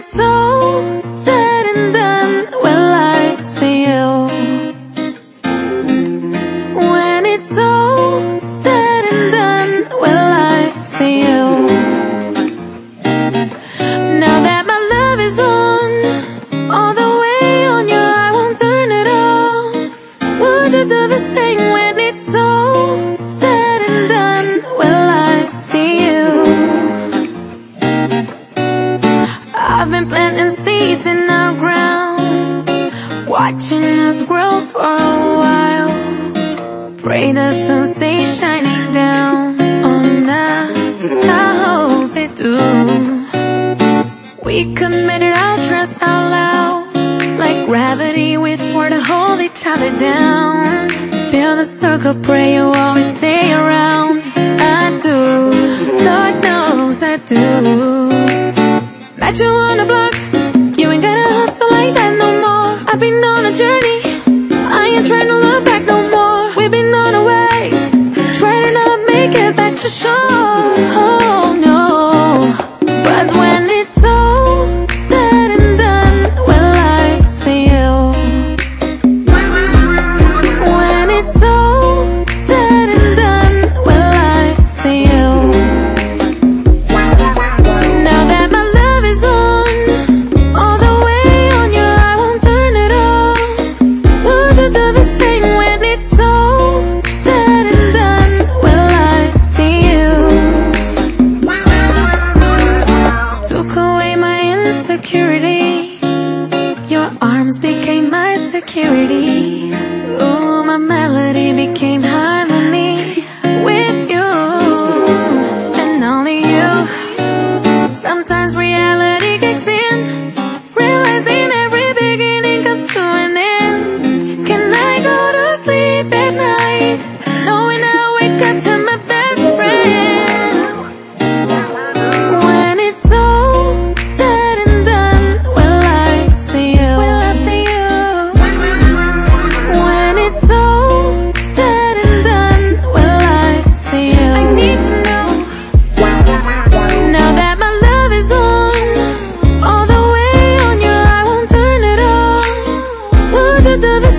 it's all Watching us grow for a while. Pray the sun stays shining down on us. I hope it do. We committed our trust out loud Like gravity we swore to hold each other down. Build a circle, pray you always stay around. I do, Lord knows I do. Met you on the block journey. I ain't trying to to the